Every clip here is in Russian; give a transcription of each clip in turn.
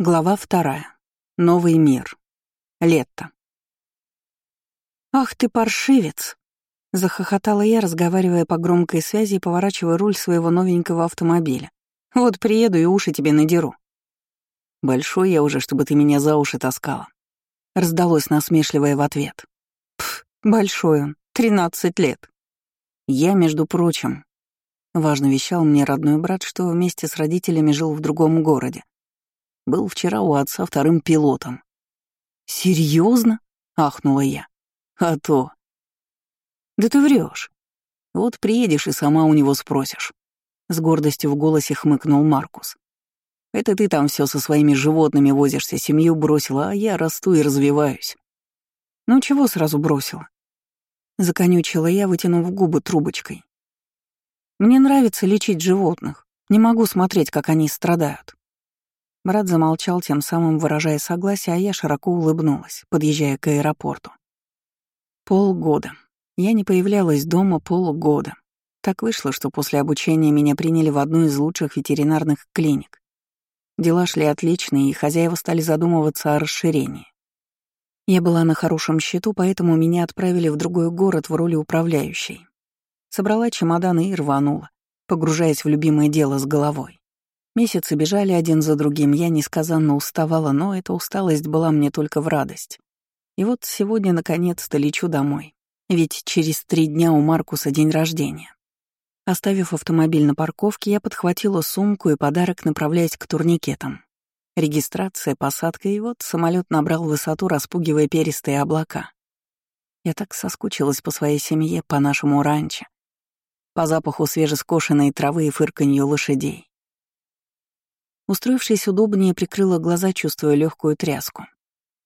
Глава вторая. Новый мир. Лето. «Ах ты паршивец!» — захохотала я, разговаривая по громкой связи и поворачивая руль своего новенького автомобиля. «Вот приеду и уши тебе надеру». «Большой я уже, чтобы ты меня за уши таскала», — раздалось насмешливое в ответ. «Пф, большой он, тринадцать лет». «Я, между прочим», — важно вещал мне родной брат, что вместе с родителями жил в другом городе был вчера у отца вторым пилотом. Серьезно? ахнула я. А то. Да ты врешь. Вот приедешь и сама у него спросишь. С гордостью в голосе хмыкнул Маркус. Это ты там все со своими животными возишься, семью бросила, а я расту и развиваюсь. Ну чего сразу бросила? Законючила я, вытянув губы трубочкой. Мне нравится лечить животных. Не могу смотреть, как они страдают. Брат замолчал, тем самым выражая согласие, а я широко улыбнулась, подъезжая к аэропорту. Полгода. Я не появлялась дома полгода. Так вышло, что после обучения меня приняли в одну из лучших ветеринарных клиник. Дела шли отлично, и хозяева стали задумываться о расширении. Я была на хорошем счету, поэтому меня отправили в другой город в роли управляющей. Собрала чемоданы и рванула, погружаясь в любимое дело с головой. Месяцы бежали один за другим, я несказанно уставала, но эта усталость была мне только в радость. И вот сегодня наконец-то лечу домой, ведь через три дня у Маркуса день рождения. Оставив автомобиль на парковке, я подхватила сумку и подарок, направляясь к турникетам. Регистрация, посадка, и вот самолет набрал высоту, распугивая перистые облака. Я так соскучилась по своей семье, по нашему ранчо, по запаху свежескошенной травы и фырканью лошадей. Устроившись удобнее, прикрыла глаза, чувствуя легкую тряску.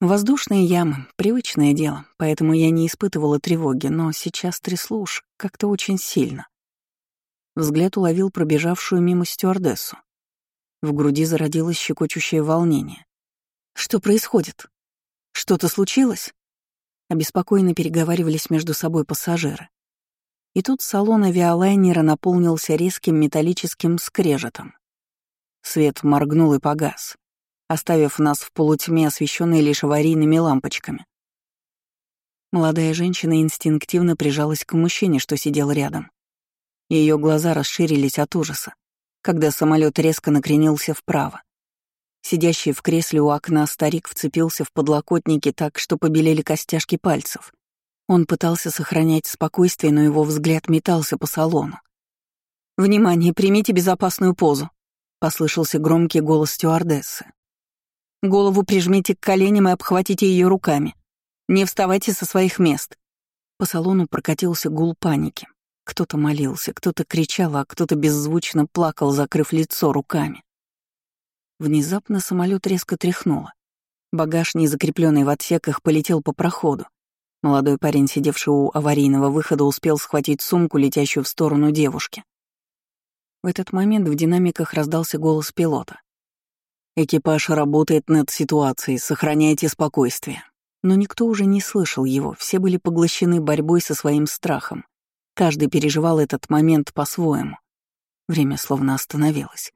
Воздушные ямы — привычное дело, поэтому я не испытывала тревоги, но сейчас трясло уж как-то очень сильно. Взгляд уловил пробежавшую мимо стюардессу. В груди зародилось щекочущее волнение. «Что происходит? Что-то случилось?» Обеспокоенно переговаривались между собой пассажиры. И тут салон авиалайнера наполнился резким металлическим скрежетом. Свет моргнул и погас, оставив нас в полутьме, освещенной лишь аварийными лампочками. Молодая женщина инстинктивно прижалась к мужчине, что сидел рядом. Ее глаза расширились от ужаса, когда самолет резко накренился вправо. Сидящий в кресле у окна старик вцепился в подлокотники так, что побелели костяшки пальцев. Он пытался сохранять спокойствие, но его взгляд метался по салону. «Внимание, примите безопасную позу», — послышался громкий голос стюардессы. «Голову прижмите к коленям и обхватите ее руками. Не вставайте со своих мест». По салону прокатился гул паники. Кто-то молился, кто-то кричал, а кто-то беззвучно плакал, закрыв лицо руками. Внезапно самолет резко тряхнуло. Багаж, не закрепленный в отсеках, полетел по проходу. Молодой парень, сидевший у аварийного выхода, успел схватить сумку, летящую в сторону девушки. В этот момент в динамиках раздался голос пилота. «Экипаж работает над ситуацией, сохраняйте спокойствие». Но никто уже не слышал его, все были поглощены борьбой со своим страхом. Каждый переживал этот момент по-своему. Время словно остановилось.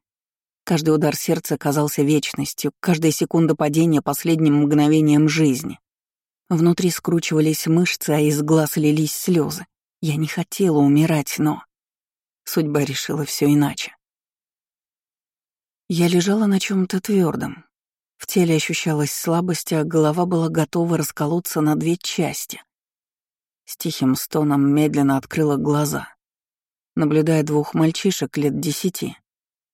Каждый удар сердца казался вечностью, каждая секунда падения — последним мгновением жизни. Внутри скручивались мышцы, а из глаз лились слезы. Я не хотела умирать, но... Судьба решила все иначе. Я лежала на чем то твердом. В теле ощущалась слабость, а голова была готова расколоться на две части. С тихим стоном медленно открыла глаза, наблюдая двух мальчишек лет десяти,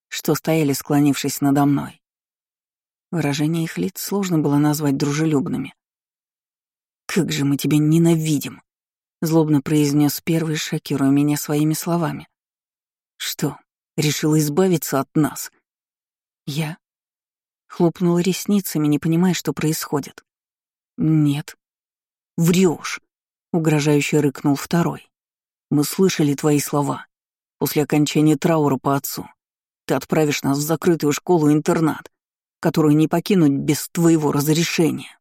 что стояли, склонившись надо мной. Выражение их лиц сложно было назвать дружелюбными. «Как же мы тебя ненавидим!» — злобно произнес первый, шокируя меня своими словами. Что, решила избавиться от нас? Я хлопнула ресницами, не понимая, что происходит. Нет. Врешь, угрожающе рыкнул второй. Мы слышали твои слова. После окончания траура по отцу ты отправишь нас в закрытую школу-интернат, которую не покинуть без твоего разрешения.